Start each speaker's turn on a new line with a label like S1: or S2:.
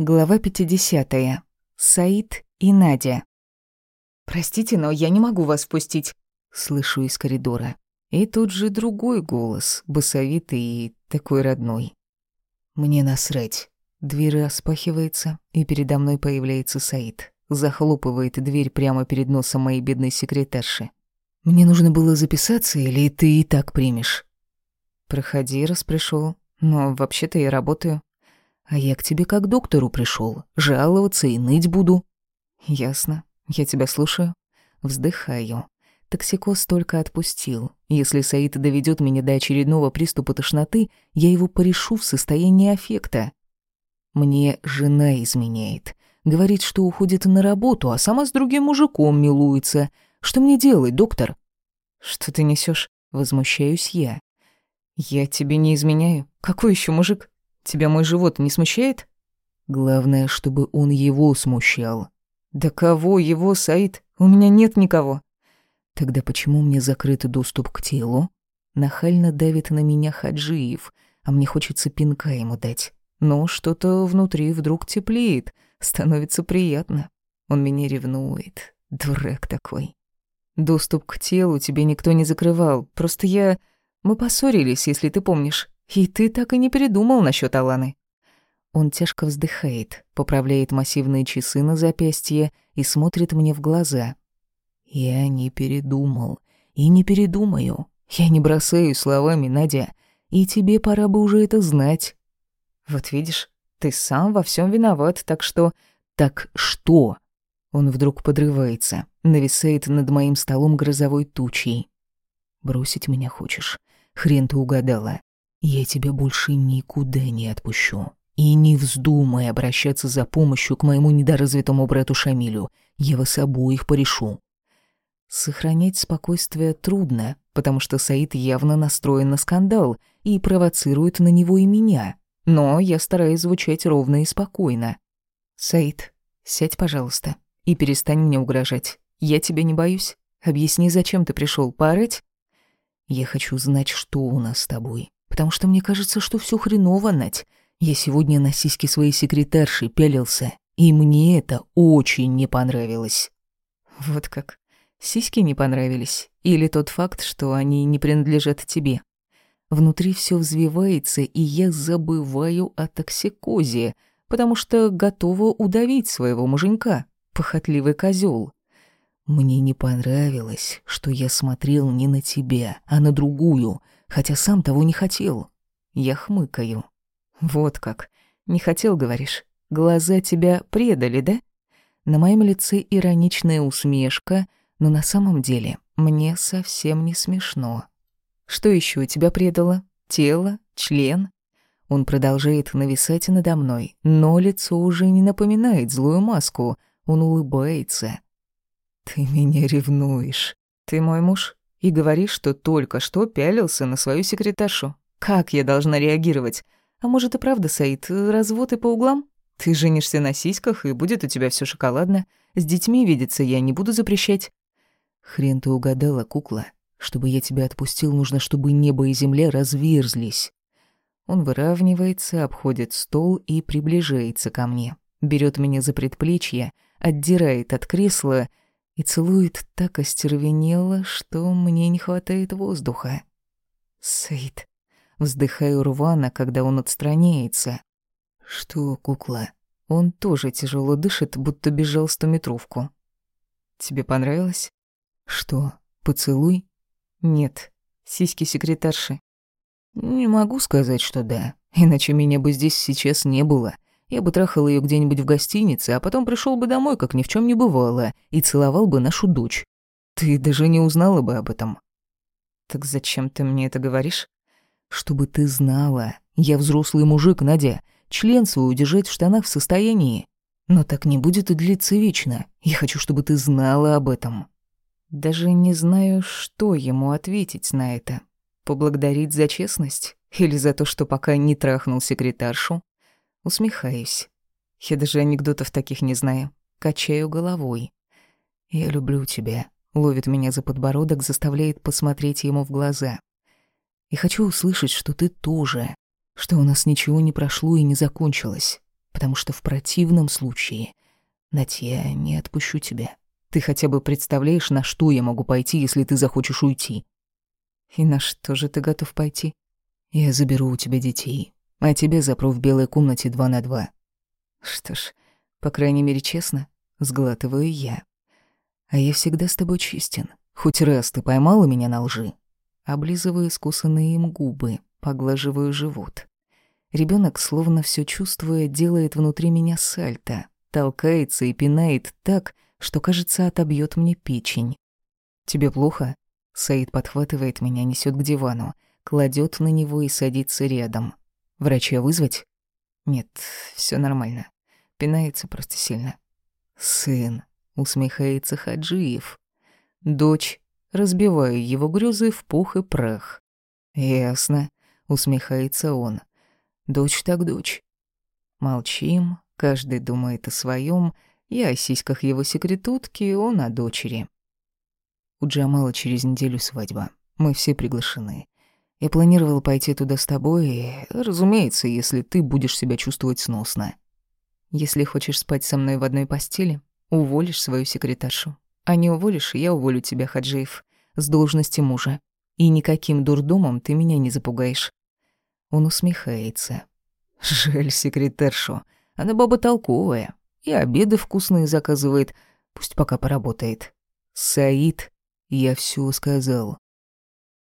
S1: Глава 50. Саид и Надя. «Простите, но я не могу вас впустить», — слышу из коридора. И тут же другой голос, басовитый и такой родной. Мне насрать. Дверь распахивается, и передо мной появляется Саид. Захлопывает дверь прямо перед носом моей бедной секретарши. «Мне нужно было записаться, или ты и так примешь?» «Проходи, раз пришёл. Но вообще-то я работаю». А я к тебе как к доктору пришел, жаловаться и ныть буду. Ясно. Я тебя слушаю. Вздыхаю. Токсикоз только отпустил. Если Саид доведет меня до очередного приступа тошноты, я его порешу в состоянии аффекта. Мне жена изменяет. Говорит, что уходит на работу, а сама с другим мужиком милуется. Что мне делать, доктор? Что ты несешь? Возмущаюсь я. Я тебе не изменяю. Какой еще мужик? Тебя мой живот не смущает? Главное, чтобы он его смущал. Да кого его, Саид? У меня нет никого. Тогда почему мне закрыт доступ к телу? Нахально давит на меня Хаджиев, а мне хочется пинка ему дать. Но что-то внутри вдруг теплеет, становится приятно. Он меня ревнует. Дурак такой. Доступ к телу тебе никто не закрывал. Просто я... Мы поссорились, если ты помнишь. И ты так и не передумал насчет Аланы. Он тяжко вздыхает, поправляет массивные часы на запястье и смотрит мне в глаза. Я не передумал и не передумаю. Я не бросаю словами, Надя, и тебе пора бы уже это знать. Вот видишь, ты сам во всем виноват, так что... Так что? Он вдруг подрывается, нависает над моим столом грозовой тучей. Бросить меня хочешь? Хрен ты угадала. Я тебя больше никуда не отпущу. И не вздумай обращаться за помощью к моему недоразвитому брату Шамилю. Я вас обоих порешу. Сохранять спокойствие трудно, потому что Саид явно настроен на скандал и провоцирует на него и меня. Но я стараюсь звучать ровно и спокойно. «Саид, сядь, пожалуйста, и перестань мне угрожать. Я тебя не боюсь. Объясни, зачем ты пришел поорать?» «Я хочу знать, что у нас с тобой потому что мне кажется, что все хреново, Надь. Я сегодня на сиськи своей секретарши пялился, и мне это очень не понравилось». «Вот как? Сиськи не понравились? Или тот факт, что они не принадлежат тебе?» Внутри все взвивается, и я забываю о токсикозе, потому что готова удавить своего муженька, похотливый козел. Мне не понравилось, что я смотрел не на тебя, а на другую — хотя сам того не хотел. Я хмыкаю. Вот как. Не хотел, говоришь? Глаза тебя предали, да? На моем лице ироничная усмешка, но на самом деле мне совсем не смешно. Что еще тебя предало? Тело? Член? Он продолжает нависать надо мной, но лицо уже не напоминает злую маску. Он улыбается. «Ты меня ревнуешь. Ты мой муж?» И говоришь, что только что пялился на свою секретаршу. Как я должна реагировать? А может и правда, Саид, развод и по углам? Ты женишься на сиськах, и будет у тебя все шоколадно. С детьми видеться я не буду запрещать. Хрен ты угадала, кукла. Чтобы я тебя отпустил, нужно, чтобы небо и земля разверзлись. Он выравнивается, обходит стол и приближается ко мне. Берет меня за предплечье, отдирает от кресла и целует так остервенело, что мне не хватает воздуха. Саид. Вздыхаю рвано, когда он отстраняется. Что, кукла? Он тоже тяжело дышит, будто бежал стометровку. Тебе понравилось? Что, поцелуй? Нет, сиськи секретарши. Не могу сказать, что да, иначе меня бы здесь сейчас не было. Я бы трахал ее где-нибудь в гостинице, а потом пришел бы домой, как ни в чем не бывало, и целовал бы нашу дочь. Ты даже не узнала бы об этом. Так зачем ты мне это говоришь? Чтобы ты знала. Я взрослый мужик, Надя. Член свой удержать в штанах в состоянии. Но так не будет и длиться вечно. Я хочу, чтобы ты знала об этом. Даже не знаю, что ему ответить на это. Поблагодарить за честность? Или за то, что пока не трахнул секретаршу, Усмехаюсь. Я даже анекдотов таких не знаю. Качаю головой. «Я люблю тебя», — ловит меня за подбородок, заставляет посмотреть ему в глаза. «И хочу услышать, что ты тоже, что у нас ничего не прошло и не закончилось, потому что в противном случае, Надь, я не отпущу тебя. Ты хотя бы представляешь, на что я могу пойти, если ты захочешь уйти? И на что же ты готов пойти? Я заберу у тебя детей, а тебя запру в белой комнате два на два. Что ж, по крайней мере, честно, сглатываю я. А я всегда с тобой честен. Хоть раз ты поймала меня на лжи. Облизываю искусанные им губы, поглаживаю живот. Ребенок, словно все чувствуя, делает внутри меня сальто, толкается и пинает так, что, кажется, отобьет мне печень. «Тебе плохо?» Саид подхватывает меня, несет к дивану, кладет на него и садится рядом. «Врача вызвать?» «Нет, все нормально. Пинается просто сильно». «Сын», — усмехается Хаджиев. «Дочь». Разбиваю его грезы в пух и прах. «Ясно», — усмехается он. «Дочь так дочь». Молчим, каждый думает о своем. Я о сиськах его секретутки, он о дочери. У Джамала через неделю свадьба. Мы все приглашены. Я планировал пойти туда с тобой, и, разумеется, если ты будешь себя чувствовать сносно. Если хочешь спать со мной в одной постели, уволишь свою секретаршу. А не уволишь, я уволю тебя, Хаджиев, с должности мужа. И никаким дурдомом ты меня не запугаешь. Он усмехается. Жаль секретаршу. Она баба толковая. И обеды вкусные заказывает. Пусть пока поработает. Саид, я все сказал.